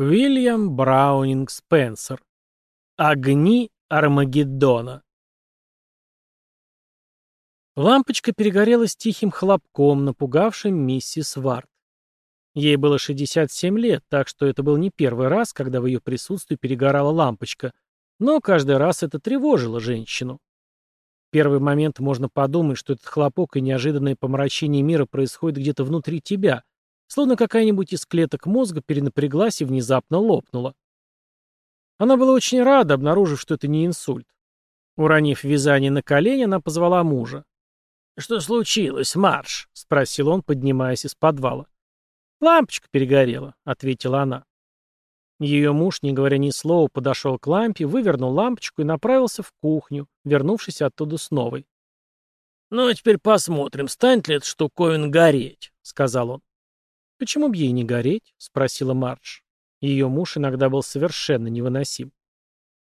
Уильям Браунинг Спенсер. Огни Армагеддона. Лампочка перегорела с тихим хлопком, напугавшим миссис Варт. Ей было 67 лет, так что это был не первый раз, когда в ее присутствии перегорала лампочка, но каждый раз это тревожило женщину. В первый момент можно подумать, что этот хлопок и неожиданное помрачение мира происходит где-то внутри тебя, Словно какая-нибудь из клеток мозга перенапряглась и внезапно лопнула. Она была очень рада, обнаружив, что это не инсульт. Уронив вязание на колени, она позвала мужа. «Что случилось, Марш?» — спросил он, поднимаясь из подвала. «Лампочка перегорела», — ответила она. Ее муж, не говоря ни слова, подошел к лампе, вывернул лампочку и направился в кухню, вернувшись оттуда с новой. «Ну, а теперь посмотрим, станет ли эта штуковина гореть», — сказал он. «Почему бы ей не гореть?» — спросила Мардж. Ее муж иногда был совершенно невыносим.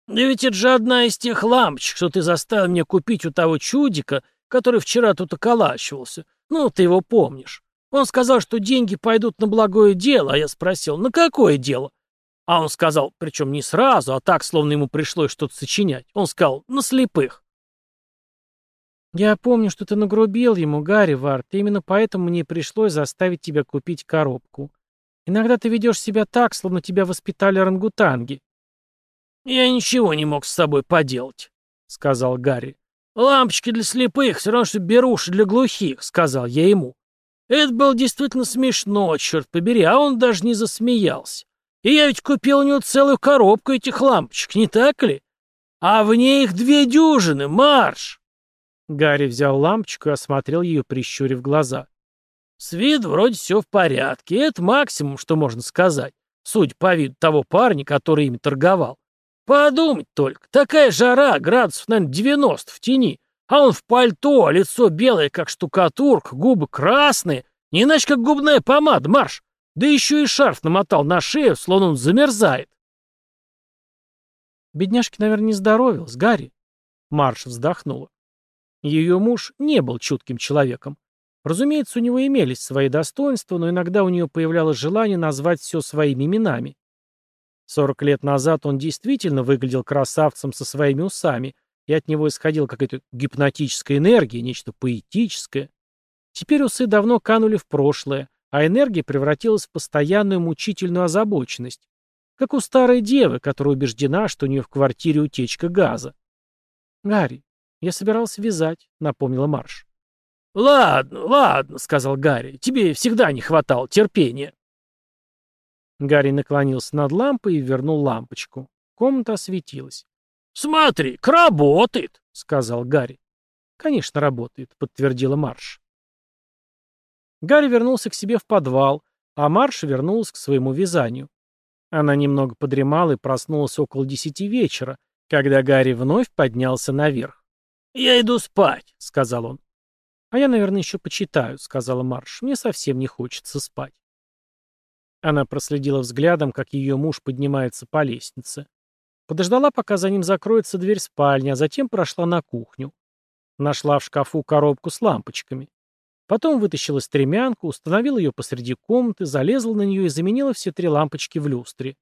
«Да ведь это же одна из тех лампочек, что ты заставил меня купить у того чудика, который вчера тут околачивался. Ну, ты его помнишь. Он сказал, что деньги пойдут на благое дело, а я спросил, на какое дело? А он сказал, причем не сразу, а так, словно ему пришлось что-то сочинять. Он сказал, на слепых. «Я помню, что ты нагрубил ему, Гарри Варт, и именно поэтому мне пришлось заставить тебя купить коробку. Иногда ты ведешь себя так, словно тебя воспитали рангутанги». «Я ничего не мог с собой поделать», — сказал Гарри. «Лампочки для слепых, все равно, что беруши для глухих», — сказал я ему. Это было действительно смешно, черт побери, а он даже не засмеялся. И я ведь купил у него целую коробку этих лампочек, не так ли? А в ней их две дюжины, марш! Гарри взял лампочку и осмотрел ее, прищурив глаза. «С виду вроде все в порядке. Это максимум, что можно сказать, судя по виду того парня, который ими торговал. Подумать только, такая жара, градусов, наверное, 90 в тени, а он в пальто, лицо белое, как штукатурка, губы красные, не иначе как губная помада, марш! Да еще и шарф намотал на шею, словно он замерзает. Бедняжке, наверное, не здоровилась, Гарри. Марш вздохнула. Ее муж не был чутким человеком. Разумеется, у него имелись свои достоинства, но иногда у нее появлялось желание назвать все своими именами. Сорок лет назад он действительно выглядел красавцем со своими усами, и от него исходила какая-то гипнотическая энергия, нечто поэтическое. Теперь усы давно канули в прошлое, а энергия превратилась в постоянную мучительную озабоченность, как у старой девы, которая убеждена, что у нее в квартире утечка газа. «Гарри, «Я собирался вязать», — напомнила Марш. «Ладно, ладно», — сказал Гарри. «Тебе всегда не хватало терпения». Гарри наклонился над лампой и вернул лампочку. Комната осветилась. «Смотри, работает», — сказал Гарри. «Конечно, работает», — подтвердила Марш. Гарри вернулся к себе в подвал, а Марш вернулась к своему вязанию. Она немного подремала и проснулась около десяти вечера, когда Гарри вновь поднялся наверх. «Я иду спать», — сказал он. «А я, наверное, еще почитаю», — сказала Марш. «Мне совсем не хочется спать». Она проследила взглядом, как ее муж поднимается по лестнице. Подождала, пока за ним закроется дверь спальни, а затем прошла на кухню. Нашла в шкафу коробку с лампочками. Потом вытащила стремянку, установила ее посреди комнаты, залезла на нее и заменила все три лампочки в люстре.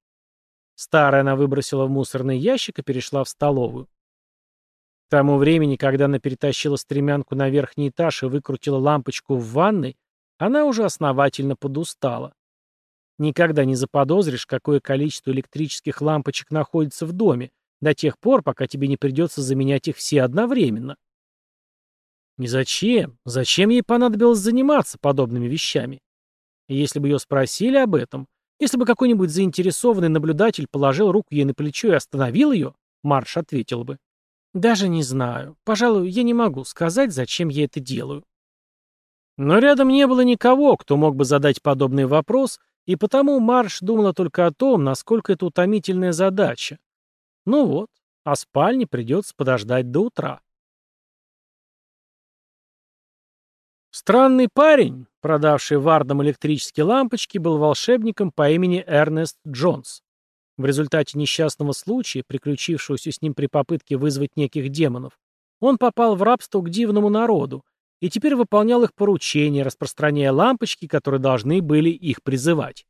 Старая она выбросила в мусорный ящик и перешла в столовую. К тому времени, когда она перетащила стремянку на верхний этаж и выкрутила лампочку в ванной, она уже основательно подустала. Никогда не заподозришь, какое количество электрических лампочек находится в доме, до тех пор, пока тебе не придется заменять их все одновременно. И зачем? Зачем ей понадобилось заниматься подобными вещами? Если бы ее спросили об этом, если бы какой-нибудь заинтересованный наблюдатель положил руку ей на плечо и остановил ее, Марш ответил бы. Даже не знаю. Пожалуй, я не могу сказать, зачем я это делаю. Но рядом не было никого, кто мог бы задать подобный вопрос, и потому Марш думала только о том, насколько это утомительная задача. Ну вот, а спальне придется подождать до утра. Странный парень, продавший Вардам электрические лампочки, был волшебником по имени Эрнест Джонс. В результате несчастного случая, приключившегося с ним при попытке вызвать неких демонов, он попал в рабство к дивному народу и теперь выполнял их поручения, распространяя лампочки, которые должны были их призывать.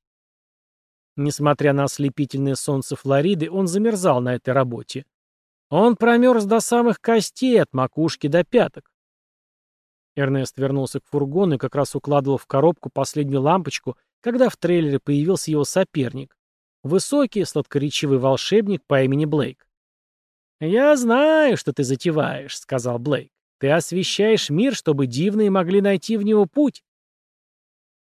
Несмотря на ослепительное солнце Флориды, он замерзал на этой работе. Он промерз до самых костей, от макушки до пяток. Эрнест вернулся к фургону и как раз укладывал в коробку последнюю лампочку, когда в трейлере появился его соперник. Высокий, сладкоречивый волшебник по имени Блейк. «Я знаю, что ты затеваешь», — сказал Блейк. «Ты освещаешь мир, чтобы дивные могли найти в него путь».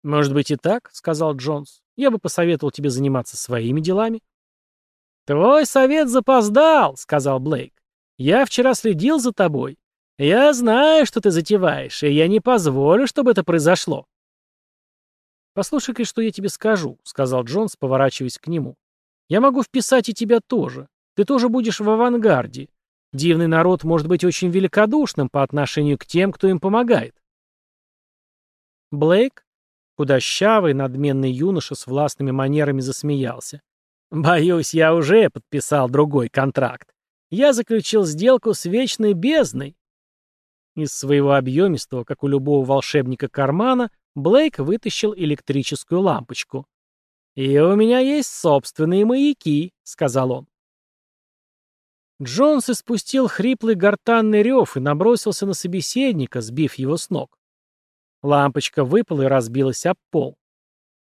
«Может быть и так», — сказал Джонс. «Я бы посоветовал тебе заниматься своими делами». «Твой совет запоздал», — сказал Блейк. «Я вчера следил за тобой. Я знаю, что ты затеваешь, и я не позволю, чтобы это произошло». «Послушай-ка, что я тебе скажу», — сказал Джонс, поворачиваясь к нему. «Я могу вписать и тебя тоже. Ты тоже будешь в авангарде. Дивный народ может быть очень великодушным по отношению к тем, кто им помогает». Блейк, худощавый, надменный юноша с властными манерами засмеялся. «Боюсь, я уже подписал другой контракт. Я заключил сделку с Вечной Бездной». Из своего объемистого, как у любого волшебника, кармана Блейк вытащил электрическую лампочку. «И у меня есть собственные маяки», — сказал он. Джонс испустил хриплый гортанный рев и набросился на собеседника, сбив его с ног. Лампочка выпала и разбилась об пол.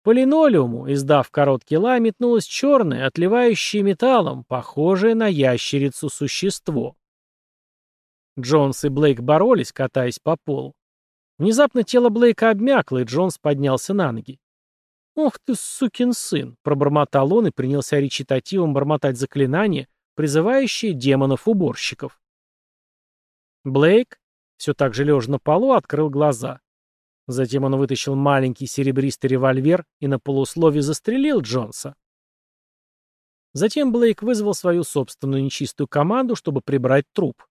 По линолеуму, издав короткий лай, метнулось черное, отливающее металлом, похожее на ящерицу существо. Джонс и Блейк боролись, катаясь по полу. Внезапно тело Блейка обмякло, и Джонс поднялся на ноги. «Ох ты, сукин сын!» — пробормотал он и принялся речитативом бормотать заклинание, призывающее демонов-уборщиков. Блейк, все так же лежа на полу, открыл глаза. Затем он вытащил маленький серебристый револьвер и на полусловие застрелил Джонса. Затем Блейк вызвал свою собственную нечистую команду, чтобы прибрать труп.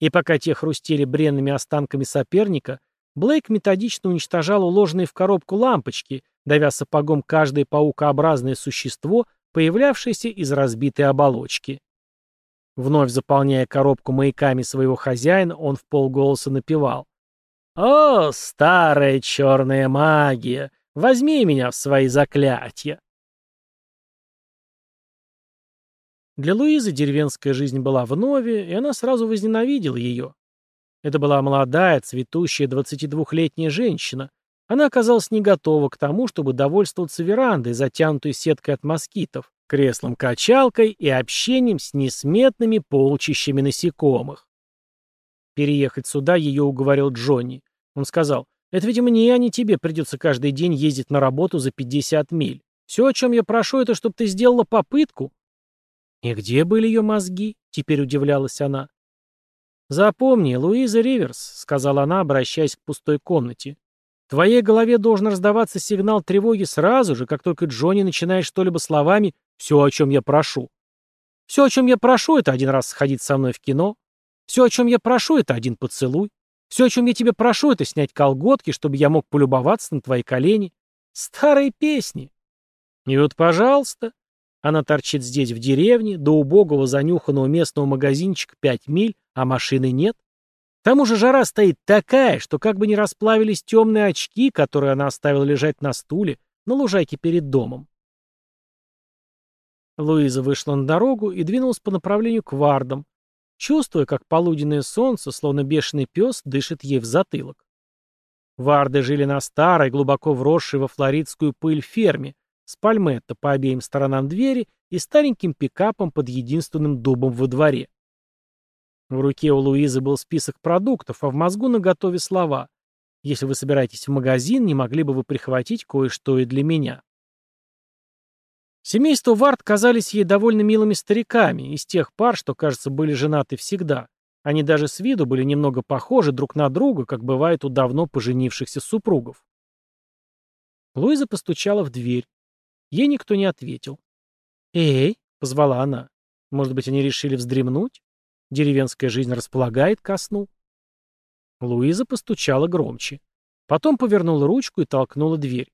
И пока те хрустели бренными останками соперника, Блейк методично уничтожал уложенные в коробку лампочки, давя сапогом каждое паукообразное существо, появлявшееся из разбитой оболочки. Вновь заполняя коробку маяками своего хозяина, он в полголоса напевал. «О, старая черная магия, возьми меня в свои заклятия!» Для Луизы деревенская жизнь была вновь, и она сразу возненавидела ее. Это была молодая, цветущая 22-летняя женщина. Она оказалась не готова к тому, чтобы довольствоваться верандой, затянутой сеткой от москитов, креслом-качалкой и общением с несметными полчищами насекомых. Переехать сюда ее уговорил Джонни. Он сказал, «Это ведь мне, а не тебе придется каждый день ездить на работу за 50 миль. Все, о чем я прошу, это чтобы ты сделала попытку». «И где были ее мозги?» — теперь удивлялась она. «Запомни, Луиза Риверс», — сказала она, обращаясь к пустой комнате. «В твоей голове должен раздаваться сигнал тревоги сразу же, как только Джонни начинает что-либо словами «все, о чем я прошу». Все, о чем я прошу, это один раз сходить со мной в кино. Все, о чем я прошу, это один поцелуй. Все, о чем я тебя прошу, это снять колготки, чтобы я мог полюбоваться на твои колени. Старые песни. И вот, пожалуйста, она торчит здесь, в деревне, до убогого занюханного местного магазинчика пять миль, а машины нет. К тому же жара стоит такая, что как бы не расплавились темные очки, которые она оставила лежать на стуле на лужайке перед домом. Луиза вышла на дорогу и двинулась по направлению к Вардам, чувствуя, как полуденное солнце, словно бешеный пес, дышит ей в затылок. Варды жили на старой, глубоко вросшей во флоридскую пыль ферме, с пальметто по обеим сторонам двери и стареньким пикапом под единственным дубом во дворе. В руке у Луизы был список продуктов, а в мозгу наготове слова «Если вы собираетесь в магазин, не могли бы вы прихватить кое-что и для меня?» Семейство Вард казались ей довольно милыми стариками, из тех пар, что, кажется, были женаты всегда. Они даже с виду были немного похожи друг на друга, как бывает у давно поженившихся супругов. Луиза постучала в дверь. Ей никто не ответил. «Эй!» — позвала она. «Может быть, они решили вздремнуть? Деревенская жизнь располагает ко сну?» Луиза постучала громче. Потом повернула ручку и толкнула дверь.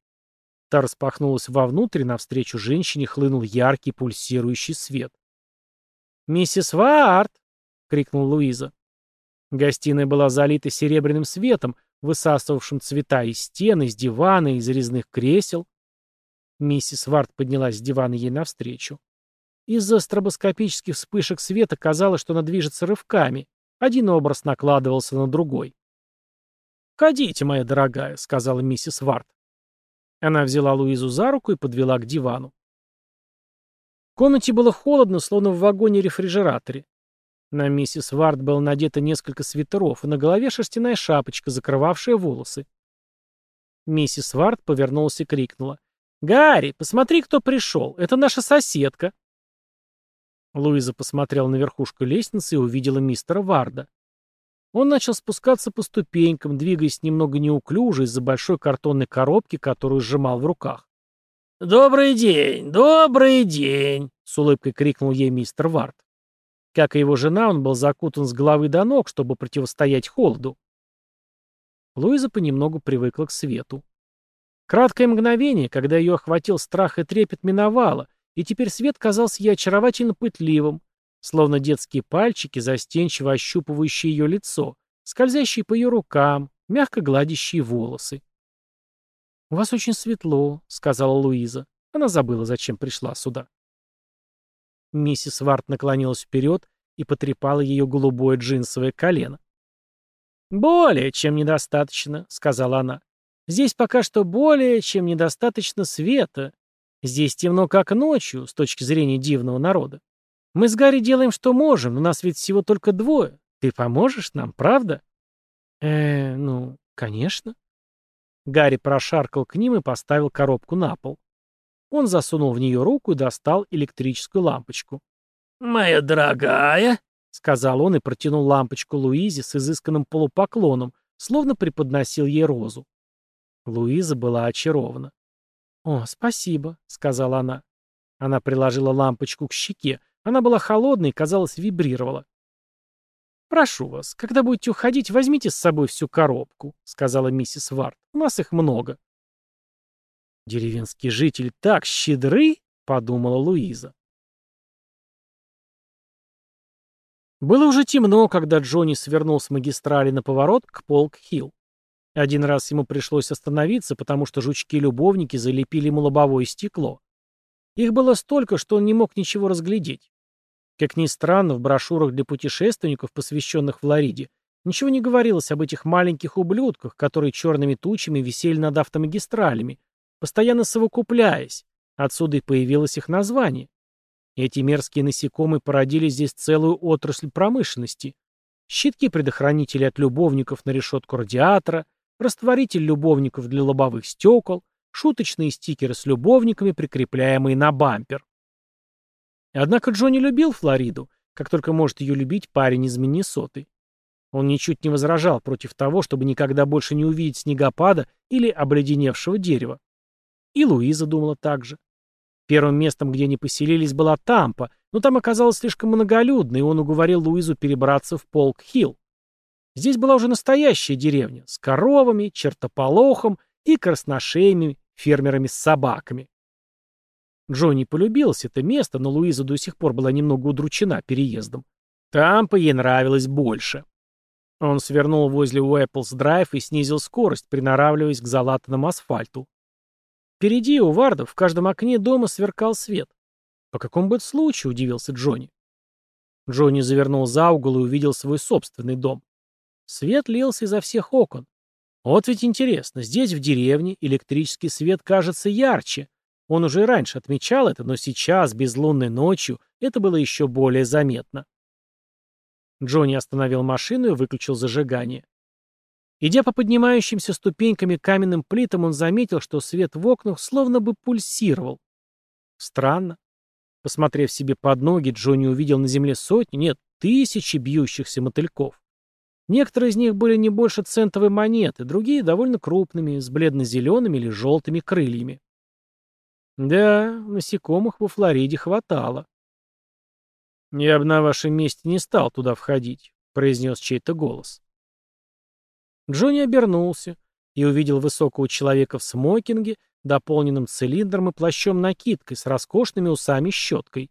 Та распахнулась вовнутрь, и навстречу женщине хлынул яркий пульсирующий свет. «Миссис Варт!» — крикнул Луиза. Гостиная была залита серебряным светом, высасывавшим цвета из стен, из дивана, из резных кресел. Миссис Варт поднялась с дивана ей навстречу. Из-за стробоскопических вспышек света казалось, что она движется рывками. Один образ накладывался на другой. «Ходите, моя дорогая», — сказала миссис Варт. Она взяла Луизу за руку и подвела к дивану. В комнате было холодно, словно в вагоне-рефрижераторе. На миссис Варт было надето несколько свитеров, и на голове шерстяная шапочка, закрывавшая волосы. Миссис Варт повернулась и крикнула. «Гарри, посмотри, кто пришел! Это наша соседка!» Луиза посмотрела на верхушку лестницы и увидела мистера Варда. Он начал спускаться по ступенькам, двигаясь немного неуклюже из-за большой картонной коробки, которую сжимал в руках. «Добрый день! Добрый день!» — с улыбкой крикнул ей мистер Вард. Как и его жена, он был закутан с головы до ног, чтобы противостоять холоду. Луиза понемногу привыкла к свету. Краткое мгновение, когда ее охватил страх и трепет, миновало, и теперь свет казался ей очаровательно пытливым, словно детские пальчики, застенчиво ощупывающие ее лицо, скользящие по ее рукам, мягко гладящие волосы. «У вас очень светло», — сказала Луиза. Она забыла, зачем пришла сюда. Миссис Варт наклонилась вперед и потрепала ее голубое джинсовое колено. «Более чем недостаточно», — сказала она. Здесь пока что более чем недостаточно света. Здесь темно как ночью, с точки зрения дивного народа. Мы с Гарри делаем, что можем, но нас ведь всего только двое. Ты поможешь нам, правда? Э, ну, конечно. Гарри прошаркал к ним и поставил коробку на пол. Он засунул в нее руку и достал электрическую лампочку. «Моя дорогая», — сказал он и протянул лампочку Луизе с изысканным полупоклоном, словно преподносил ей розу. Луиза была очарована. «О, спасибо», — сказала она. Она приложила лампочку к щеке. Она была холодной и, казалось, вибрировала. «Прошу вас, когда будете уходить, возьмите с собой всю коробку», — сказала миссис Варт. «У нас их много». «Деревенские жители так щедры», — подумала Луиза. Было уже темно, когда Джонни свернул с магистрали на поворот к Полк-Хилл. Один раз ему пришлось остановиться, потому что жучки-любовники залепили ему лобовое стекло. Их было столько, что он не мог ничего разглядеть. Как ни странно, в брошюрах для путешественников, посвященных Флориде, ничего не говорилось об этих маленьких ублюдках, которые черными тучами висели над автомагистралями, постоянно совокупляясь. Отсюда и появилось их название. Эти мерзкие насекомые породили здесь целую отрасль промышленности. Щитки-предохранители от любовников на решетку радиатора, растворитель любовников для лобовых стекол, шуточные стикеры с любовниками, прикрепляемые на бампер. Однако Джонни любил Флориду, как только может ее любить парень из Миннесоты. Он ничуть не возражал против того, чтобы никогда больше не увидеть снегопада или обледеневшего дерева. И Луиза думала так же. Первым местом, где они поселились, была Тампа, но там оказалось слишком многолюдно, и он уговорил Луизу перебраться в Полк-Хилл. Здесь была уже настоящая деревня с коровами, чертополохом и красношеями, фермерами с собаками. Джонни полюбилось это место, но Луиза до сих пор была немного удручена переездом. Тампа ей нравилось больше. Он свернул возле Уэпплс-драйв и снизил скорость, приноравливаясь к залатанному асфальту. Впереди у Варда в каждом окне дома сверкал свет. «По какому бы случаю?» — удивился Джонни. Джонни завернул за угол и увидел свой собственный дом. Свет лился изо всех окон. Вот ведь интересно, здесь, в деревне, электрический свет кажется ярче. Он уже и раньше отмечал это, но сейчас, безлунной ночью, это было еще более заметно. Джонни остановил машину и выключил зажигание. Идя по поднимающимся ступеньками каменным плитам, он заметил, что свет в окнах словно бы пульсировал. Странно. Посмотрев себе под ноги, Джонни увидел на земле сотни, нет, тысячи бьющихся мотыльков. Некоторые из них были не больше центовой монеты, другие довольно крупными, с бледно-зелеными или желтыми крыльями. Да, насекомых во Флориде хватало. «Я бы на вашем месте не стал туда входить», — произнес чей-то голос. Джонни обернулся и увидел высокого человека в смокинге, дополненном цилиндром и плащом-накидкой с роскошными усами-щеткой.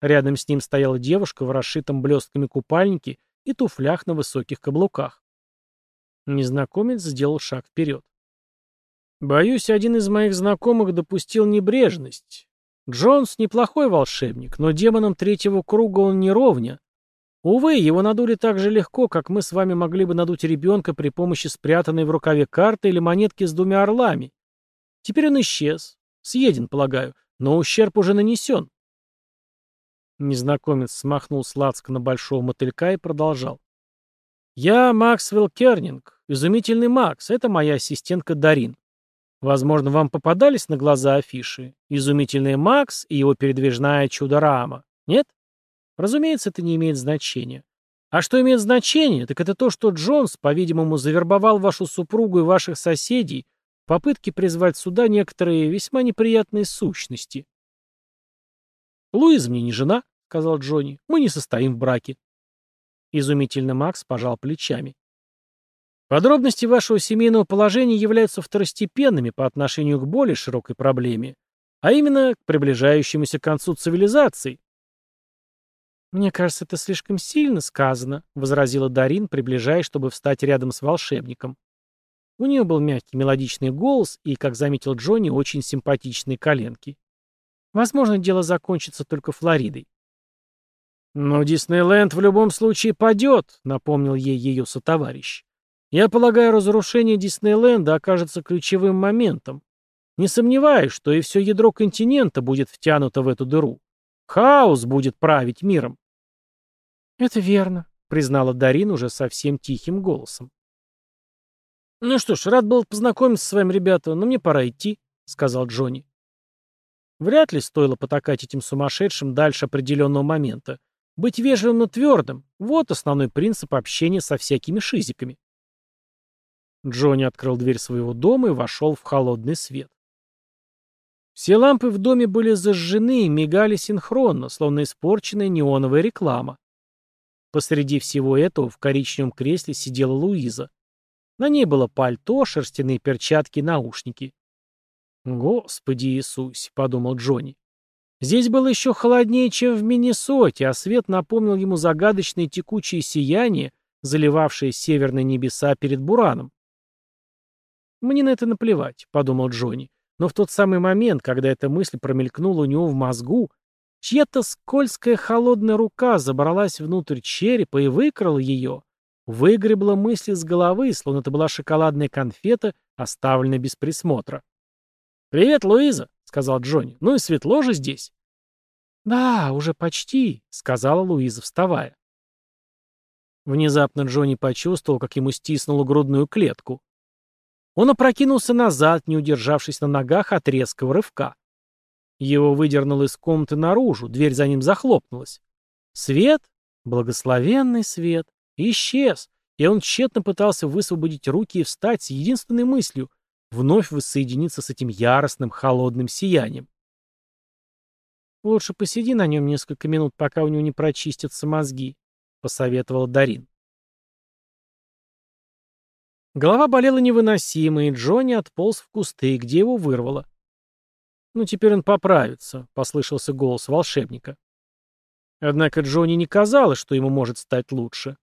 Рядом с ним стояла девушка в расшитом блестками купальнике и туфлях на высоких каблуках. Незнакомец сделал шаг вперед. Боюсь, один из моих знакомых допустил небрежность. Джонс неплохой волшебник, но демоном третьего круга он не ровня. Увы, его надули так же легко, как мы с вами могли бы надуть ребенка при помощи спрятанной в рукаве карты или монетки с двумя орлами. Теперь он исчез. Съеден, полагаю, но ущерб уже нанесен. Незнакомец смахнул с на большого мотылька и продолжал. «Я Максвелл Кернинг, изумительный Макс, это моя ассистентка Дарин. Возможно, вам попадались на глаза афиши «Изумительный Макс» и его передвижная чудо-рама. Нет? Разумеется, это не имеет значения. А что имеет значение, так это то, что Джонс, по-видимому, завербовал вашу супругу и ваших соседей в попытке призвать сюда некоторые весьма неприятные сущности. «Луиза мне не жена», — сказал Джонни. «Мы не состоим в браке». Изумительно Макс пожал плечами. Подробности вашего семейного положения являются второстепенными по отношению к более широкой проблеме, а именно к приближающемуся концу цивилизации. «Мне кажется, это слишком сильно сказано», — возразила Дарин, приближаясь, чтобы встать рядом с волшебником. У нее был мягкий мелодичный голос и, как заметил Джонни, очень симпатичные коленки. Возможно, дело закончится только Флоридой. «Но Диснейленд в любом случае падет», — напомнил ей ее сотоварищ. «Я полагаю, разрушение Диснейленда окажется ключевым моментом. Не сомневаюсь, что и все ядро континента будет втянуто в эту дыру. Хаос будет править миром». «Это верно», — признала Дарин уже совсем тихим голосом. «Ну что ж, рад был познакомиться с вами, ребята, но мне пора идти», — сказал Джонни. Вряд ли стоило потакать этим сумасшедшим дальше определенного момента. Быть вежливым, но твердым — вот основной принцип общения со всякими шизиками. Джонни открыл дверь своего дома и вошел в холодный свет. Все лампы в доме были зажжены и мигали синхронно, словно испорченная неоновая реклама. Посреди всего этого в коричневом кресле сидела Луиза. На ней было пальто, шерстяные перчатки и наушники. «Господи Иисусе», — подумал Джонни. Здесь было еще холоднее, чем в Миннесоте, а свет напомнил ему загадочное текучее сияние, заливавшее северные небеса перед Бураном. «Мне на это наплевать», — подумал Джонни. Но в тот самый момент, когда эта мысль промелькнула у него в мозгу, чья-то скользкая холодная рука забралась внутрь черепа и выкрала ее, выгребла мысли с головы, словно это была шоколадная конфета, оставленная без присмотра. «Привет, Луиза», — сказал Джонни. «Ну и светло же здесь». «Да, уже почти», — сказала Луиза, вставая. Внезапно Джонни почувствовал, как ему стиснуло грудную клетку. Он опрокинулся назад, не удержавшись на ногах от резкого рывка. Его выдернуло из комнаты наружу, дверь за ним захлопнулась. Свет, благословенный свет, исчез, и он тщетно пытался высвободить руки и встать с единственной мыслью вновь воссоединиться с этим яростным холодным сиянием. «Лучше посиди на нем несколько минут, пока у него не прочистятся мозги», — посоветовал Дарин. Голова болела невыносимо, и Джонни отполз в кусты, где его вырвало. «Ну, теперь он поправится», — послышался голос волшебника. Однако Джонни не казалось, что ему может стать лучше.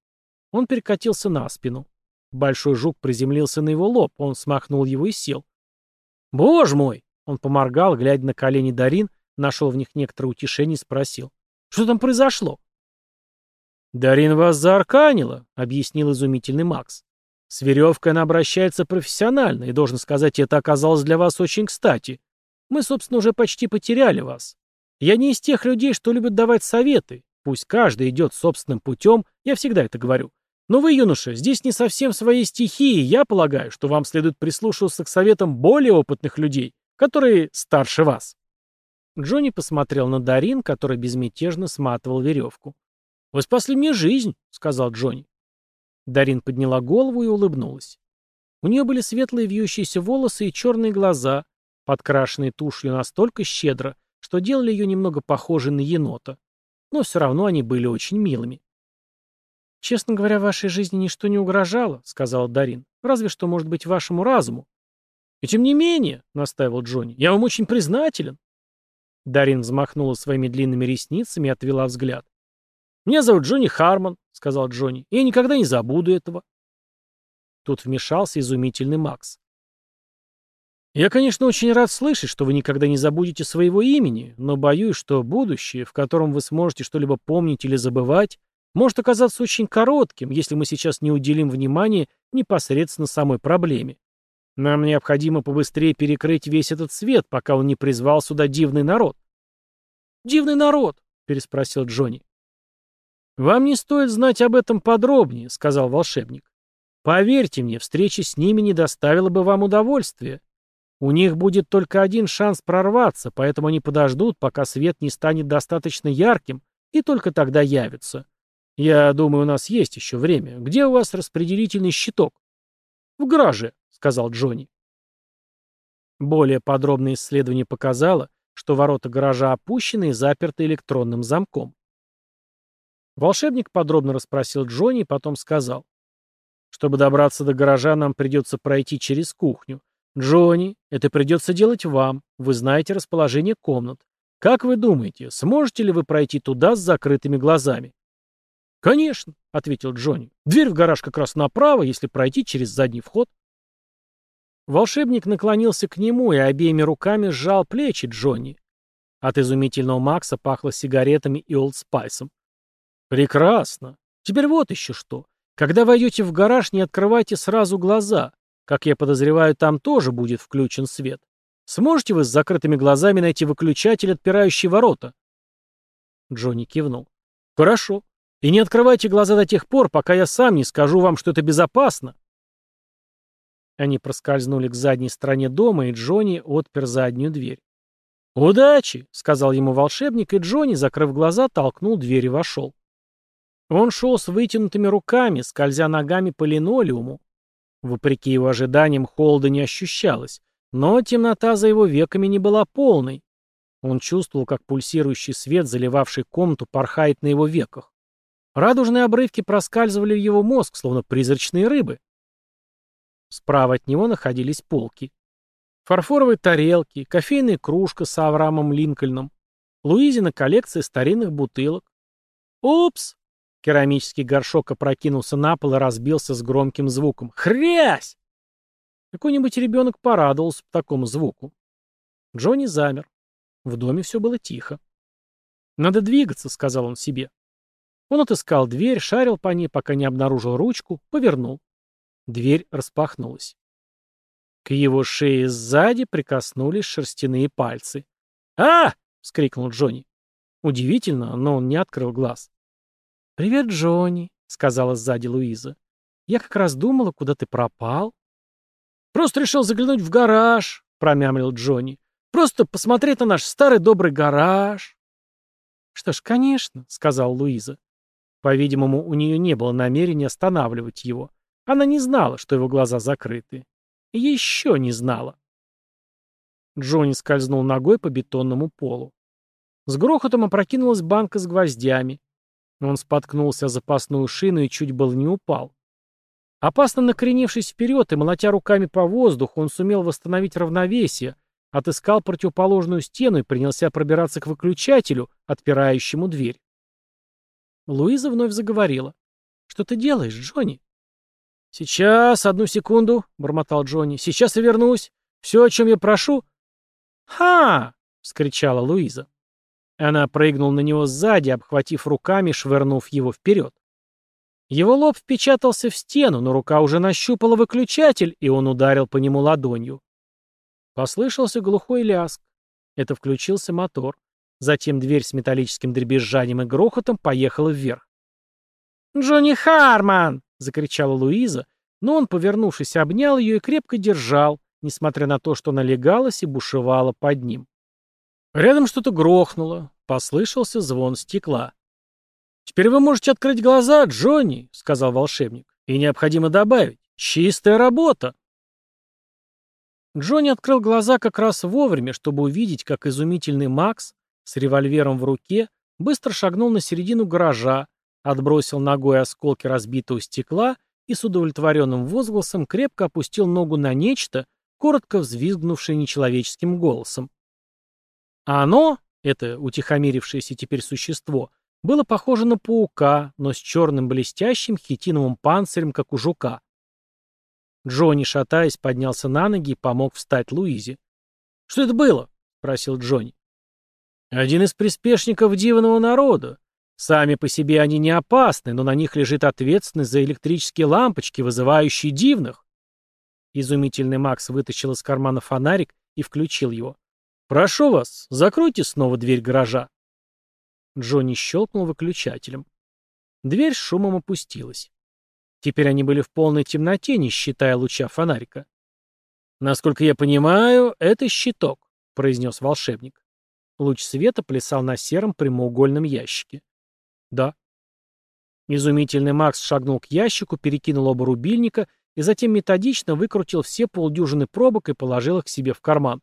Он перекатился на спину. Большой жук приземлился на его лоб, он смахнул его и сел. «Боже мой!» — он поморгал, глядя на колени Дарин, нашел в них некоторое утешение и спросил. «Что там произошло?» «Дарин вас заарканила», — объяснил изумительный Макс. «С веревкой она обращается профессионально, и, должен сказать, это оказалось для вас очень кстати. Мы, собственно, уже почти потеряли вас. Я не из тех людей, что любят давать советы. Пусть каждый идет собственным путем, я всегда это говорю. Но вы, юноша, здесь не совсем своей стихии, я полагаю, что вам следует прислушиваться к советам более опытных людей, которые старше вас. Джонни посмотрел на Дарин, который безмятежно сматывал веревку. «Вы спасли мне жизнь», — сказал Джонни. Дарин подняла голову и улыбнулась. У нее были светлые вьющиеся волосы и черные глаза, подкрашенные тушью настолько щедро, что делали ее немного похожей на енота. Но все равно они были очень милыми. «Честно говоря, вашей жизни ничто не угрожало», — сказал Дарин. «Разве что, может быть, вашему разуму». «И тем не менее», — настаивал Джонни, — «я вам очень признателен». Дарин взмахнула своими длинными ресницами и отвела взгляд. «Меня зовут Джонни Хармон», — сказал Джонни, — «и я никогда не забуду этого». Тут вмешался изумительный Макс. Я, конечно, очень рад слышать, что вы никогда не забудете своего имени, но боюсь, что будущее, в котором вы сможете что-либо помнить или забывать, может оказаться очень коротким, если мы сейчас не уделим внимания непосредственно самой проблеме. Нам необходимо побыстрее перекрыть весь этот свет, пока он не призвал сюда дивный народ. «Дивный народ?» — переспросил Джонни. «Вам не стоит знать об этом подробнее», — сказал волшебник. «Поверьте мне, встреча с ними не доставила бы вам удовольствия. У них будет только один шанс прорваться, поэтому они подождут, пока свет не станет достаточно ярким, и только тогда явятся. Я думаю, у нас есть еще время. Где у вас распределительный щиток? В гараже, сказал Джонни. Более подробное исследование показало, что ворота гаража опущены и заперты электронным замком. Волшебник подробно расспросил Джонни и потом сказал. Чтобы добраться до гаража, нам придется пройти через кухню. «Джонни, это придется делать вам. Вы знаете расположение комнат. Как вы думаете, сможете ли вы пройти туда с закрытыми глазами?» «Конечно», — ответил Джонни. «Дверь в гараж как раз направо, если пройти через задний вход». Волшебник наклонился к нему и обеими руками сжал плечи Джонни. От изумительного Макса пахло сигаретами и олдспайсом. «Прекрасно. Теперь вот еще что. Когда войдете в гараж, не открывайте сразу глаза. Как я подозреваю, там тоже будет включен свет. Сможете вы с закрытыми глазами найти выключатель, отпирающий ворота?» Джонни кивнул. «Хорошо. И не открывайте глаза до тех пор, пока я сам не скажу вам, что это безопасно». Они проскользнули к задней стороне дома, и Джонни отпер заднюю дверь. «Удачи!» — сказал ему волшебник, и Джонни, закрыв глаза, толкнул дверь и вошел. Он шел с вытянутыми руками, скользя ногами по линолеуму, Вопреки его ожиданиям, холода не ощущалось, но темнота за его веками не была полной. Он чувствовал, как пульсирующий свет, заливавший комнату, порхает на его веках. Радужные обрывки проскальзывали в его мозг, словно призрачные рыбы. Справа от него находились полки. Фарфоровые тарелки, кофейная кружка с Авраамом Линкольном, Луизина коллекция старинных бутылок. «Упс!» Керамический горшок опрокинулся на пол и разбился с громким звуком. «Хрясь!» Какой-нибудь ребенок порадовался по такому звуку. Джонни замер. В доме все было тихо. «Надо двигаться», — сказал он себе. Он отыскал дверь, шарил по ней, пока не обнаружил ручку, повернул. Дверь распахнулась. К его шее сзади прикоснулись шерстяные пальцы. «А!» — вскрикнул Джонни. Удивительно, но он не открыл глаз. «Привет, Джонни», — сказала сзади Луиза. «Я как раз думала, куда ты пропал». «Просто решил заглянуть в гараж», — промямлил Джонни. «Просто посмотреть на наш старый добрый гараж». «Что ж, конечно», — сказала Луиза. По-видимому, у нее не было намерения останавливать его. Она не знала, что его глаза закрыты. Еще не знала. Джонни скользнул ногой по бетонному полу. С грохотом опрокинулась банка с гвоздями. Он споткнулся о запасную шину и чуть был не упал. Опасно накренившись вперед и молотя руками по воздуху, он сумел восстановить равновесие, отыскал противоположную стену и принялся пробираться к выключателю, отпирающему дверь. Луиза вновь заговорила. «Что ты делаешь, Джонни?» «Сейчас, одну секунду», — бормотал Джонни. «Сейчас я вернусь. Все, о чем я прошу...» «Ха!» — вскричала Луиза. Она прыгнула на него сзади, обхватив руками, швырнув его вперед. Его лоб впечатался в стену, но рука уже нащупала выключатель, и он ударил по нему ладонью. Послышался глухой ляск. Это включился мотор. Затем дверь с металлическим дребезжанием и грохотом поехала вверх. «Джонни Харман!» — закричала Луиза, но он, повернувшись, обнял ее и крепко держал, несмотря на то, что налегалась и бушевала под ним. Рядом что-то грохнуло. Послышался звон стекла. «Теперь вы можете открыть глаза, Джонни», — сказал волшебник. «И необходимо добавить, чистая работа». Джонни открыл глаза как раз вовремя, чтобы увидеть, как изумительный Макс с револьвером в руке быстро шагнул на середину гаража, отбросил ногой осколки разбитого стекла и с удовлетворенным возгласом крепко опустил ногу на нечто, коротко взвизгнувшее нечеловеческим голосом. А оно, это утихомирившееся теперь существо, было похоже на паука, но с черным блестящим хитиновым панцирем, как у жука. Джонни, шатаясь, поднялся на ноги и помог встать Луизе. «Что это было?» — спросил Джонни. «Один из приспешников дивного народа. Сами по себе они не опасны, но на них лежит ответственность за электрические лампочки, вызывающие дивных». Изумительный Макс вытащил из кармана фонарик и включил его. «Прошу вас, закройте снова дверь гаража». Джонни щелкнул выключателем. Дверь с шумом опустилась. Теперь они были в полной темноте, не считая луча фонарика. «Насколько я понимаю, это щиток», — произнес волшебник. Луч света плясал на сером прямоугольном ящике. «Да». Изумительный Макс шагнул к ящику, перекинул оба рубильника и затем методично выкрутил все полдюжины пробок и положил их себе в карман.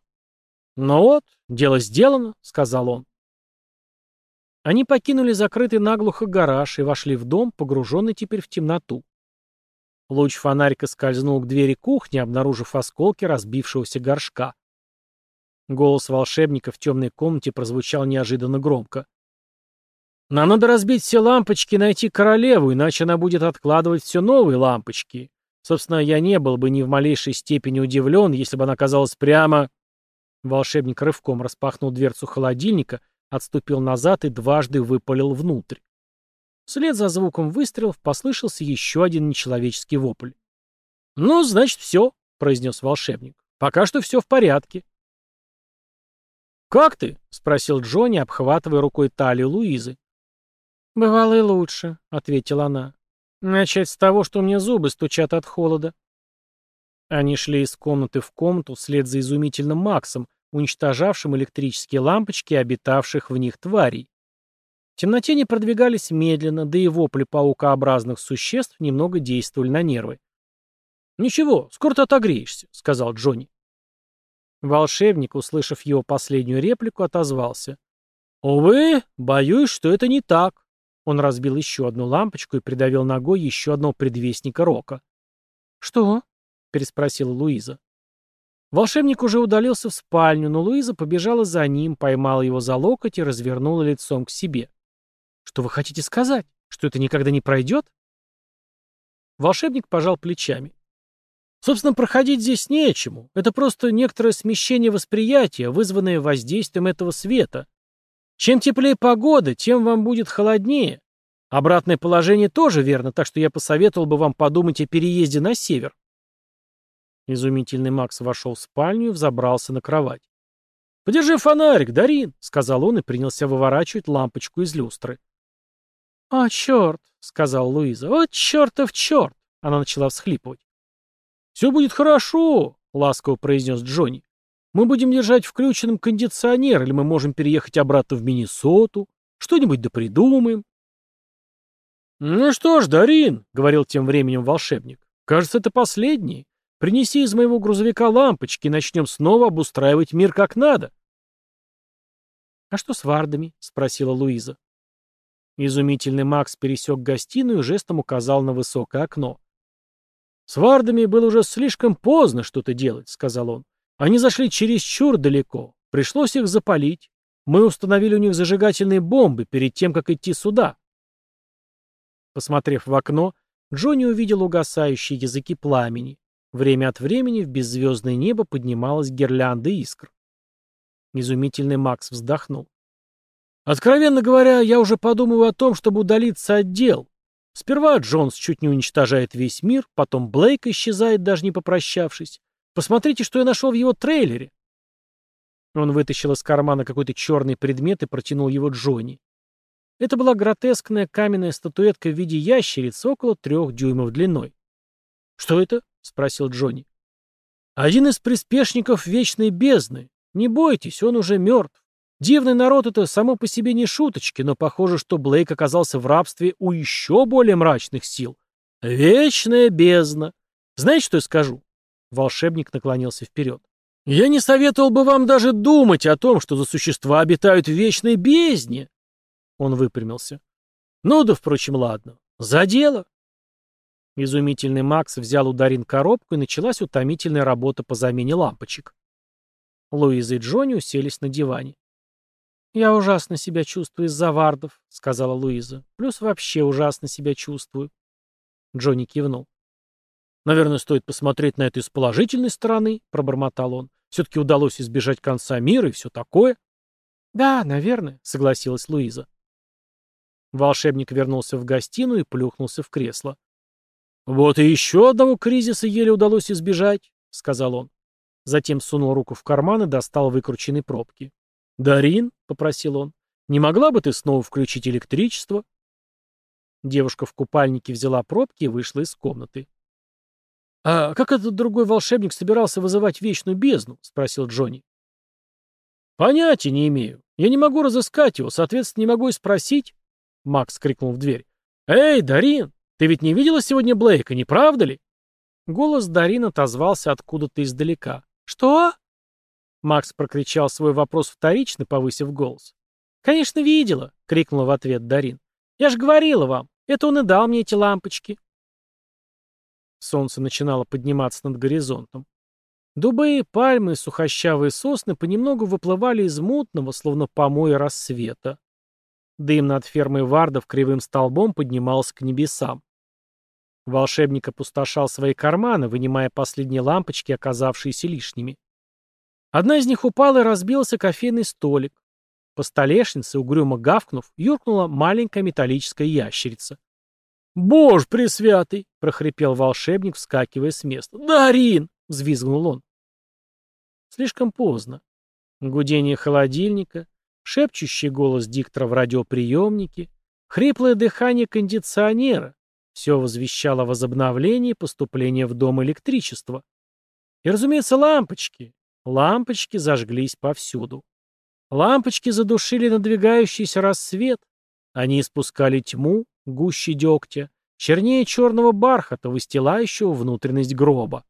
«Ну вот, дело сделано», — сказал он. Они покинули закрытый наглухо гараж и вошли в дом, погруженный теперь в темноту. Луч фонарика скользнул к двери кухни, обнаружив осколки разбившегося горшка. Голос волшебника в темной комнате прозвучал неожиданно громко. «Нам надо разбить все лампочки и найти королеву, иначе она будет откладывать все новые лампочки. Собственно, я не был бы ни в малейшей степени удивлен, если бы она оказалась прямо...» Волшебник рывком распахнул дверцу холодильника, отступил назад и дважды выпалил внутрь. Вслед за звуком выстрелов послышался еще один нечеловеческий вопль. «Ну, значит, все», — произнес волшебник. «Пока что все в порядке». «Как ты?» — спросил Джонни, обхватывая рукой талию Луизы. «Бывало и лучше», — ответила она. «Начать с того, что у меня зубы стучат от холода». Они шли из комнаты в комнату вслед за изумительным Максом, уничтожавшим электрические лампочки обитавших в них тварей. В темноте не продвигались медленно, да и вопли паукообразных существ немного действовали на нервы. «Ничего, скоро ты отогреешься», — сказал Джонни. Волшебник, услышав его последнюю реплику, отозвался. «Увы, боюсь, что это не так». Он разбил еще одну лампочку и придавил ногой еще одного предвестника рока. «Что?» — переспросила Луиза. Волшебник уже удалился в спальню, но Луиза побежала за ним, поймала его за локоть и развернула лицом к себе. Что вы хотите сказать? Что это никогда не пройдет? Волшебник пожал плечами. Собственно, проходить здесь нечему. Это просто некоторое смещение восприятия, вызванное воздействием этого света. Чем теплее погода, тем вам будет холоднее. Обратное положение тоже верно, так что я посоветовал бы вам подумать о переезде на север. Изумительный Макс вошел в спальню и взобрался на кровать. «Подержи фонарик, Дарин», — сказал он и принялся выворачивать лампочку из люстры. «О, черт!» — сказал Луиза. «О, чертов черт!» — она начала всхлипывать. «Все будет хорошо!» — ласково произнес Джонни. «Мы будем держать включенным кондиционер, или мы можем переехать обратно в Миннесоту. Что-нибудь да придумаем». «Ну что ж, Дарин», — говорил тем временем волшебник, — «кажется, это последний. Принеси из моего грузовика лампочки, и начнем снова обустраивать мир как надо». «А что с вардами?» — спросила Луиза. Изумительный Макс пересек гостиную и жестом указал на высокое окно. «С вардами было уже слишком поздно что-то делать», — сказал он. «Они зашли чересчур далеко. Пришлось их запалить. Мы установили у них зажигательные бомбы перед тем, как идти сюда». Посмотрев в окно, Джонни увидел угасающие языки пламени. Время от времени в беззвездное небо поднималась гирлянда искр. Изумительный Макс вздохнул. Откровенно говоря, я уже подумываю о том, чтобы удалиться от дел. Сперва Джонс чуть не уничтожает весь мир, потом Блейк исчезает, даже не попрощавшись. Посмотрите, что я нашел в его трейлере. Он вытащил из кармана какой-то черный предмет и протянул его Джонни. Это была гротескная каменная статуэтка в виде ящерицы около трех дюймов длиной. «Что это?» — спросил Джонни. «Один из приспешников Вечной Бездны. Не бойтесь, он уже мертв. Дивный народ — это само по себе не шуточки, но похоже, что Блейк оказался в рабстве у еще более мрачных сил. Вечная бездна. Знаете, что я скажу? Волшебник наклонился вперед. Я не советовал бы вам даже думать о том, что за существа обитают в вечной бездне. Он выпрямился. Ну да, впрочем, ладно. За дело. Изумительный Макс взял у Дарин коробку, и началась утомительная работа по замене лампочек. Луиза и Джонни уселись на диване. «Я ужасно себя чувствую из-за вардов», — сказала Луиза. «Плюс вообще ужасно себя чувствую». Джонни кивнул. «Наверное, стоит посмотреть на это с положительной стороны», — пробормотал он. «Все-таки удалось избежать конца мира и все такое». «Да, наверное», — согласилась Луиза. Волшебник вернулся в гостиную и плюхнулся в кресло. «Вот и еще одного кризиса еле удалось избежать», — сказал он. Затем сунул руку в карман и достал выкрученные пробки. «Дарин», — попросил он, — «не могла бы ты снова включить электричество?» Девушка в купальнике взяла пробки и вышла из комнаты. «А как этот другой волшебник собирался вызывать вечную бездну?» — спросил Джонни. «Понятия не имею. Я не могу разыскать его, соответственно, не могу и спросить». Макс крикнул в дверь. «Эй, Дарин, ты ведь не видела сегодня Блейка, не правда ли?» Голос Дарин отозвался откуда-то издалека. «Что?» Макс прокричал свой вопрос вторично, повысив голос. «Конечно, видела!» — крикнула в ответ Дарин. «Я же говорила вам, это он и дал мне эти лампочки». Солнце начинало подниматься над горизонтом. Дубы, пальмы, сухощавые сосны понемногу выплывали из мутного, словно помоя рассвета. Дым над фермой Вардов кривым столбом поднимался к небесам. Волшебник опустошал свои карманы, вынимая последние лампочки, оказавшиеся лишними. Одна из них упала и разбился кофейный столик. По столешнице, угрюмо гавкнув, юркнула маленькая металлическая ящерица. «Боже пресвятый!» — прохрипел волшебник, вскакивая с места. «Дарин!» — взвизгнул он. Слишком поздно. Гудение холодильника, шепчущий голос диктора в радиоприемнике, хриплое дыхание кондиционера — все возвещало о возобновлении поступления в дом электричества. И, разумеется, лампочки. Лампочки зажглись повсюду. Лампочки задушили надвигающийся рассвет. Они испускали тьму, гуще дегтя, чернее черного бархата, выстилающего внутренность гроба.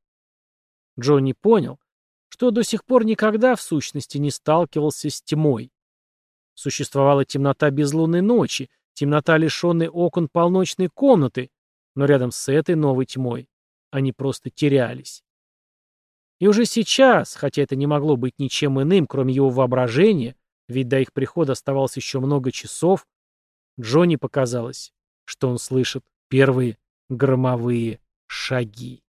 Джонни понял, что до сих пор никогда в сущности не сталкивался с тьмой. Существовала темнота безлунной ночи, темнота, лишенной окон полночной комнаты, но рядом с этой новой тьмой они просто терялись. И уже сейчас, хотя это не могло быть ничем иным, кроме его воображения, ведь до их прихода оставалось еще много часов, Джонни показалось, что он слышит первые громовые шаги.